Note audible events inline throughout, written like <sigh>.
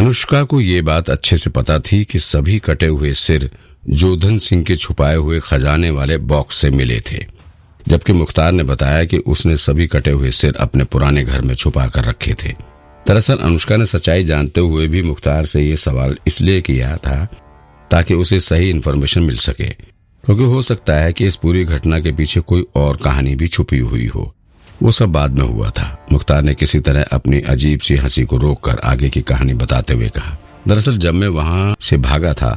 अनुष्का को ये बात अच्छे से पता थी कि सभी कटे हुए सिर जोधन सिंह के छुपाए हुए खजाने वाले बॉक्स से मिले थे, जबकि मुख्तार ने बताया कि उसने सभी कटे हुए सिर अपने पुराने घर में छुपा कर रखे थे। दरअसल अनुष्का ने सच्चाई जानते हुए भी मुख्तार से ये सवाल इसलिए किया था ताकि उसे सही इन्फॉर्मेशन मिल सके, क्योंकि हो सकता है कि इस पूरी घटना के पीछे कोई और कहानी भी छुपी हुई हो। वो सब बाद में हुआ था। मुख्तार ने किसी तरह अपनी अजीब सी हँसी को रोककर आगे की कहानी बताते हुए कहा, दरअसल जब मैं वहाँ से भागा था,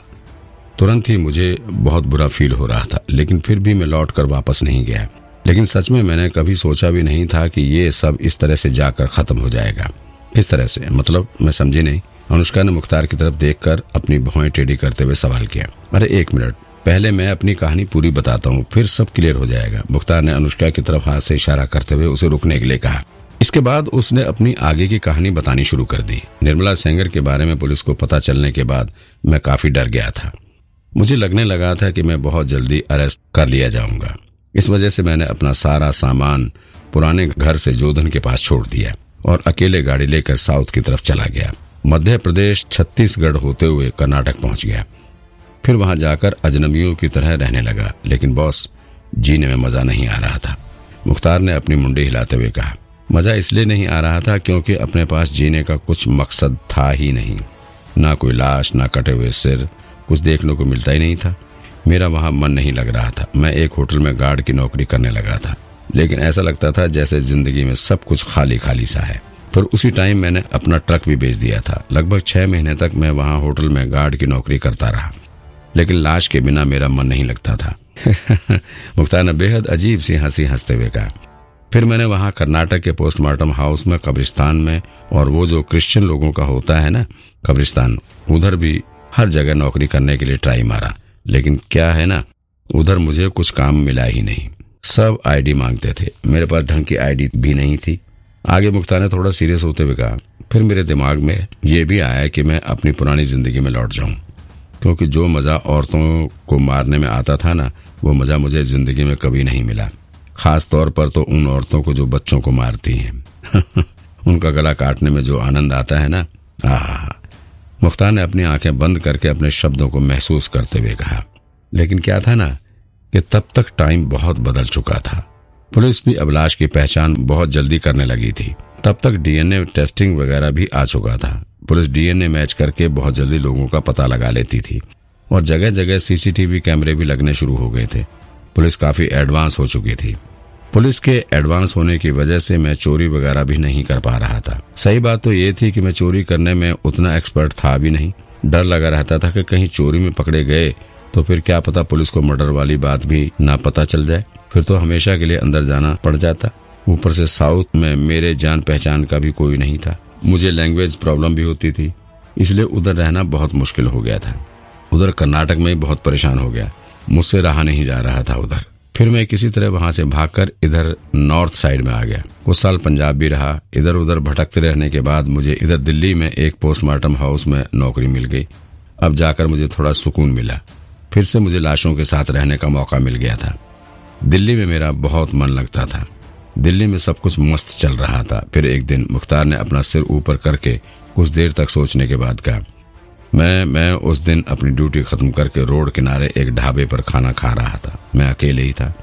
तुरंत ही मुझे बहुत बुरा फील हो रहा था, लेकिन फिर भी मैं लौट कर वापस नहीं गया। लेकिन सच में मैंने कभी सोचा भी नहीं था कि ये सब इस तरह से जाकर खत्म हो जाएगा। किस तरह से? मतलब मैं समझी नहीं। अनुष्का ने मुख्तार की तरफ़ देखकर अपनी भौएँ टेढ़ी करते हुए सवाल किया, अरे एक मिनट पहले मैं अपनी कहानी पूरी बताता हूँ, फिर सब क्लियर हो जाएगा। मुख्तार ने अनुष्का की तरफ़ हाथ से इशारा करते हुए उसे रुकने के लिए कहा। इसके बाद उसने अपनी आगे की कहानी बतानी शुरू कर दी। निर्मला सेंगर के बारे में पुलिस को पता चलने के बाद मैं काफ़ी डर गया था। मुझे लगने लगा था कि मैं बहुत जल्दी अरेस्ट कर लिया जाऊँगा। इस वजह से मैंने अपना सारा सामान पुराने घर से जोधन के पास छोड़ दिया और अकेले गाड़ी लेकर साउथ की तरफ़ चला गया। मध्य प्रदेश छत्तीसगढ़ होते हुए कर्नाटक पहुँच गया। फिर वहाँ जाकर अजनबियों की तरह रहने लगा, लेकिन बॉस जीने में मज़ा नहीं आ रहा था। मुख्तार ने अपनी मुंडी हिलाते हुए कहा, मज़ा इसलिए नहीं आ रहा था क्योंकि अपने पास जीने का कुछ मकसद था ही नहीं। ना कोई लाश, ना कटे हुए सिर, कुछ देखने को मिलता ही नहीं था। मेरा वहाँ मन नहीं लग रहा था। मैं एक होटल में गार्ड की नौकरी करने लगा था। लेकिन ऐसा लगता था जैसे ज़िंदगी में सब कुछ खाली खाली सा है। फिर उसी टाइम मैंने अपना ट्रक भी बेच दिया था। लगभग छह महीने तक मैं वहाँ होटल में गार्ड की नौकरी करता रहा। लेकिन लाश के बिना मेरा मन नहीं लगता था। <laughs> मुख्तार ने बेहद अजीब सी हँसी हँसते हुए कहा। फिर मैंने वहाँ कर्नाटक के पोस्टमार्टम हाउस में, कब्रिस्तान में, और वो जो क्रिश्चियन लोगों का होता है ना, कब्रिस्तान, उधर भी हर जगह नौकरी करने के लिए ट्राई मारा। लेकिन क्या है ना, उधर मुझे कुछ काम मिला ही नहीं। सब आईडी मांगते थे। मेरे पास ढंग की आईडी भी नहीं थी। आगे मुख्तार ने थोड़ा सीरियस होते हुए कहा, फिर मेरे दिमाग में ये भी आया कि मैं अपनी पुरानी ज़िंदगी में लौट जाऊँ। क्योंकि जो मज़ा औरतों को मारने में आता था ना, वो मज़ा मुझे ज़िंदगी में कभी नहीं मिला। खास तौर पर तो उन औरतों को जो बच्चों को मारती हैं। <laughs> उनका गला काटने में जो आनंद आता है ना, आह। मुख्तार ने अपनी आँखें बंद करके अपने शब्दों को महसूस करते हुए कहा, लेकिन क्या था ना, कि तब तक टाइम बहुत बदल चुका था। पुलिस भी अभिलाष की पहचान बहुत जल्दी करने लगी थी। तब तक डीएनए टेस्टिंग वगैरह भी आ चुका था। पुलिस डीएनए मैच करके बहुत जल्दी लोगों का पता लगा लेती थी और जगह जगह सीसीटीवी कैमरे भी लगने शुरू हो गए थे। पुलिस काफ़ी एडवांस हो चुकी थी। पुलिस के एडवांस होने की वजह से मैं चोरी वगैरह भी नहीं कर पा रहा था। सही बात तो ये थी कि मैं चोरी करने में उतना एक्सपर्ट था भी नहीं। डर लगा रहता था कि कहीं चोरी में पकड़े गए तो फिर क्या पता पुलिस को मर्डर वाली बात भी ना पता चल जाए। फिर तो हमेशा के लिए अंदर जाना पड़ जाता। ऊपर से साउथ में मेरे जान पहचान का भी कोई नहीं था। मुझे लैंग्वेज प्रॉब्लम भी होती थी, इसलिए उधर रहना बहुत मुश्किल हो गया था। उधर कर्नाटक में बहुत परेशान हो गया। मुझसे रहा नहीं जा रहा था उधर। फिर मैं किसी तरह वहाँ से भागकर इधर नॉर्थ साइड में आ गया। कुछ साल पंजाब भी रहा। इधर उधर भटकते रहने के बाद मुझे इधर दिल्ली में एक पोस्टमार्टम हाउस में नौकरी मिल गई। अब जाकर मुझे थोड़ा सुकून मिला। फिर से मुझे लाशों के साथ रहने का मौका मिल गया था। दिल्ली में मेरा बहुत मन लगता था। दिल्ली में सब कुछ मस्त चल रहा था। फिर एक दिन मुख्तार ने अपना सिर ऊपर करके कुछ देर तक सोचने के बाद कहा, मैं मैं उस दिन अपनी ड्यूटी खत्म करके रोड किनारे एक ढाबे पर खाना खा रहा था। मैं अकेले ही था।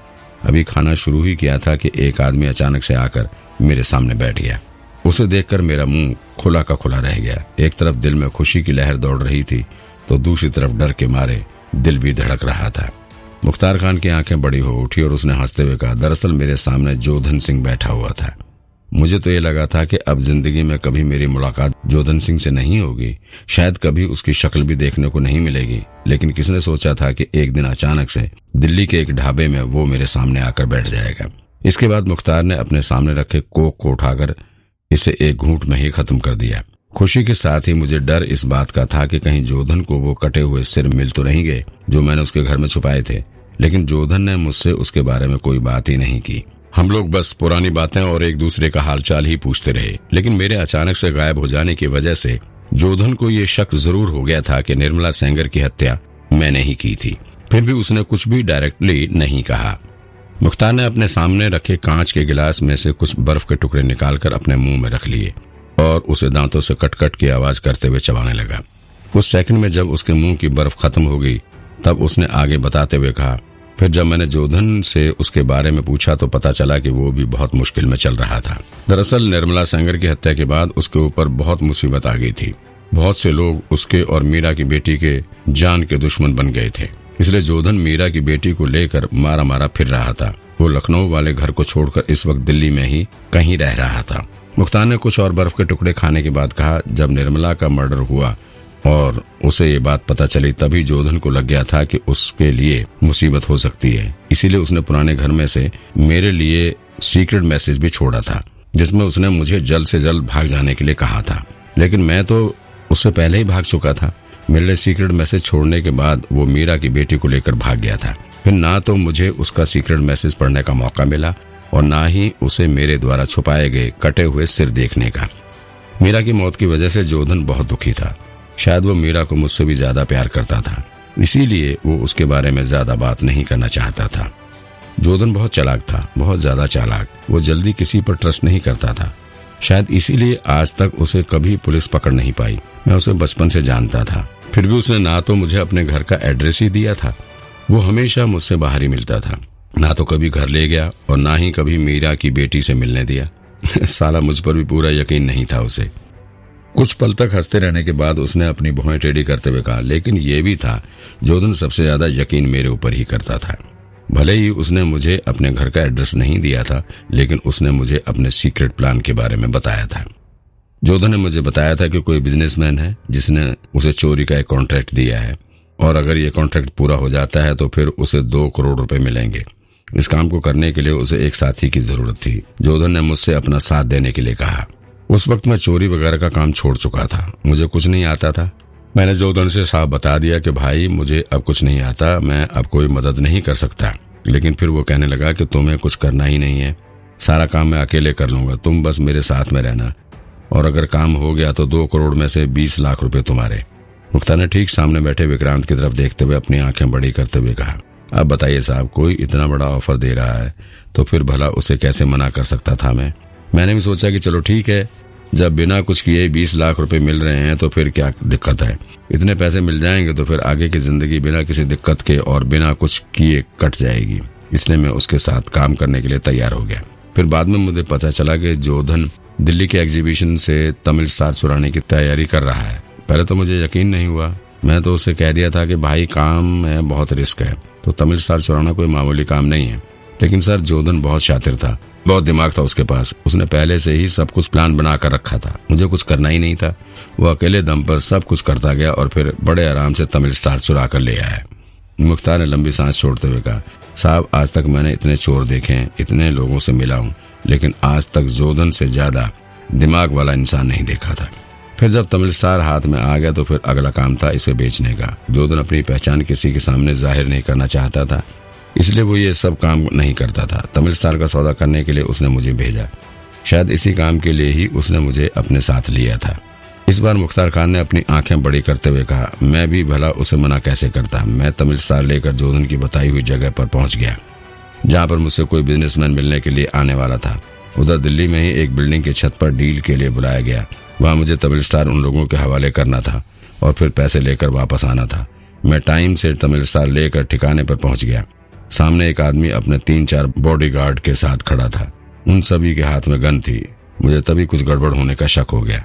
अभी खाना शुरू ही किया था कि एक आदमी अचानक से आकर मेरे सामने बैठ गया। उसे देखकर मेरा मुँह खुला का खुला रह गया। एक तरफ़ दिल में खुशी की लहर दौड़ रही थी तो दूसरी तरफ़ डर के मारे दिल भी धड़क रहा था। मुख्तार खान की आँखें बड़ी हो उठी और उसने हँसते हुए कहा, दरअसल मेरे सामने जोधन सिंह बैठा हुआ था। मुझे तो ये लगा था कि अब ज़िंदगी में कभी मेरी मुलाकात जोधन सिंह से नहीं होगी। शायद कभी उसकी शक्ल भी देखने को नहीं मिलेगी। लेकिन किसने सोचा था कि एक दिन अचानक से दिल्ली के एक ढाबे में वो मेरे सामने आकर बैठ जाएगा? इसके बाद मुख्तार ने अपने सामने रखे कोक को उठाकर इसे एक घूंट में ही खत्म कर दिया। खुशी के साथ ही मुझे डर इस बात का था कि कहीं जोधन को वो कटे हुए सिर मिल तो नहीं गए जो मैंने उसके घर में छुपाए थे। लेकिन जोधन ने मुझसे उसके बारे में कोई बात ही नहीं की। हम लोग बस पुरानी बातें और एक दूसरे का हालचाल ही पूछते रहे। लेकिन मेरे अचानक से गायब हो जाने की वजह से जोधन को ये शक ज़रूर हो गया था कि निर्मला सेंगर की हत्या मैंने ही की थी। फिर भी उसने कुछ भी डायरेक्टली नहीं कहा। मुख्तार ने अपने सामने रखे कांच के गिलास में से कुछ बर्फ़ के टुकड़े निकालकर अपने मुँह में रख लिए। और उसे दांतों से कटकट की आवाज़ करते हुए चबाने लगा। उस सेकंड में जब उसके मुँह की बर्फ़ खत्म हो गई, तब उसने आगे बताते हुए कहा, फिर जब मैंने जोधन से उसके बारे में पूछा तो पता चला कि वो भी बहुत मुश्किल में चल रहा था। दरअसल निर्मला सेंगर की हत्या के बाद उसके ऊपर बहुत मुसीबत आ गई थी। बहुत से लोग उसके और मीरा की बेटी के जान के दुश्मन बन गए थे। इसलिए जोधन मीरा की बेटी को लेकर मारा मारा फिर रहा था। वो लखनऊ वाले घर को छोड़कर इस वक्त दिल्ली में ही कहीं रह रहा था। मुख्तार ने कुछ और बर्फ़ के टुकड़े खाने के बाद कहा, जब निर्मला का मर्डर हुआ और उसे ये बात पता चली, तभी जोधन को लग गया था कि उसके लिए मुसीबत हो सकती है। इसीलिए उसने पुराने घर में से मेरे लिए सीक्रेट मैसेज भी छोड़ा था, जिसमें उसने मुझे जल्द से जल्द भाग जाने के लिए कहा था। लेकिन मैं तो उससे पहले ही भाग चुका था। मेरे लिए सीक्रेट मैसेज छोड़ने के बाद वो मीरा की बेटी को लेकर भाग गया था। फिर ना तो मुझे उसका सीक्रेट मैसेज पढ़ने का मौका मिला और ना ही उसे मेरे द्वारा छुपाए गए कटे हुए सिर देखने का। मीरा की मौत की वजह से जोधन बहुत दुखी था। शायद वो मीरा को मुझसे भी ज़्यादा प्यार करता था। इसीलिए वो उसके बारे में ज़्यादा बात नहीं करना चाहता था। जोधन बहुत चलाक था, बहुत ज़्यादा चालाक। वो जल्दी किसी पर ट्रस्ट नहीं करता था। शायद इसीलिए आज तक उसे कभी पुलिस पकड़ नहीं पाई। मैं उसे बचपन से जानता था। फिर भी उसने ना तो मुझे अपने घर का एड्रेस ही दिया था। वो हमेशा मुझसे बाहर ही मिलता था। ना तो कभी घर ले गया और ना ही कभी मीरा की बेटी से मिलने दिया। <laughs> साला मुझ पर भी पूरा यकीन नहीं था उसे। कुछ पल तक हँसते रहने के बाद उसने अपनी भुएँ टेढ़ी करते हुए कहा, लेकिन ये भी था जोधन सबसे ज़्यादा यकीन मेरे ऊपर ही करता था। भले ही उसने मुझे अपने घर का एड्रेस नहीं दिया था, लेकिन उसने मुझे अपने सीक्रेट प्लान के बारे में बताया था। जोधन ने मुझे बताया था कि कोई बिजनेसमैन है जिसने उसे चोरी का एक कॉन्ट्रैक्ट दिया है। और अगर ये कॉन्ट्रैक्ट पूरा हो जाता है तो फिर उसे दो करोड़ रुपए मिलेंगे। इस काम को करने के लिए उसे एक साथी की ज़रूरत थी। जोधन ने मुझसे अपना साथ देने के लिए कहा। उस वक्त मैं चोरी वगैरह का काम छोड़ चुका था। मुझे कुछ नहीं आता था। मैंने जोधन से साफ़ बता दिया कि, भाई, मुझे अब कुछ नहीं आता। मैं अब कोई मदद नहीं कर सकता। लेकिन फिर वो कहने लगा कि, तुम्हें कुछ करना ही नहीं है। सारा काम मैं अकेले कर लूँगा। तुम बस मेरे साथ में रहना। और अगर काम हो गया तो दो करोड़ में से बीस लाख रुपए तुम्हारे। मुख्तार ने ठीक सामने बैठे विक्रांत की तरफ़ देखते हुए अपनी आँखें बड़ी करते हुए कहा, अब बताइए साहब, कोई इतना बड़ा ऑफ़र दे रहा है तो फिर भला उसे कैसे मना कर सकता था मैं? मैंने भी सोचा कि चलो ठीक है, जब बिना कुछ किए बीस लाख रुपए मिल रहे हैं तो फिर क्या दिक्कत है? इतने पैसे मिल जाएँगे तो फिर आगे की ज़िंदगी बिना किसी दिक्कत के और बिना कुछ किए कट जाएगी। इसलिए मैं उसके साथ काम करने के लिए तैयार हो गया। फिर बाद में मुझे पता चला कि जोधन दिल्ली के एग्जीबिशन से तमिल स्टार चुराने की तैयारी कर रहा है। पहले तो मुझे यकीन नहीं हुआ। मैं तो उसे कह दिया था कि भाई, काम में बहुत रिस्क है तो तमिल स्टार चुराना कोई मामूली काम नहीं है। लेकिन सर जोधन बहुत शातिर था, बहुत दिमाग था उसके पास। उसने पहले से ही सब कुछ प्लान बना कर रखा था। मुझे कुछ करना ही नहीं था। वो अकेले दम पर सब कुछ करता गया और फिर बड़े आराम से तमिल स्टार चुरा कर ले आया। मुख्तार ने लंबी सांस छोड़ते हुए कहा, साहब, आज तक मैंने इतने चोर देखे इतने लोगों से मिला हूँ। लेकिन आज तक जोधन से ज़्यादा दिमाग वाला इंसान नहीं देखा था। फिर जब तमिल स्टार हाथ में आ गया तो फिर अगला काम था इसे बेचने का। जोधन अपनी पहचान किसी के सामने ज़ाहिर नहीं करना चाहता था, इसलिए वो ये सब काम नहीं करता था। तमिल स्टार का सौदा करने के लिए उसने मुझे भेजा। शायद इसी काम के लिए ही उसने मुझे अपने साथ लिया था। इस बार मुख्तार खान ने अपनी आँखें बड़ी करते हुए कहा, मैं भी भला उसे मना कैसे करता? मैं तमिल स्टार लेकर जोधन की बताई हुई जगह पर पहुँच गया। जहाँ पर मुझसे कोई बिजनेसमैन मिलने के लिए आने वाला था। उधर दिल्ली में ही एक बिल्डिंग की छत पर डील के लिए बुलाया गया। वहाँ मुझे तमिल स्टार उन लोगों के हवाले करना था और फिर पैसे लेकर वापस आना था। मैं टाइम से तमिल स्टार लेकर ठिकाने पर पहुँच गया। सामने एक आदमी अपने तीन चार बॉडीगार्ड के साथ खड़ा था। उन सभी के हाथ में गन थी। मुझे तभी कुछ गड़बड़ होने का शक हो गया।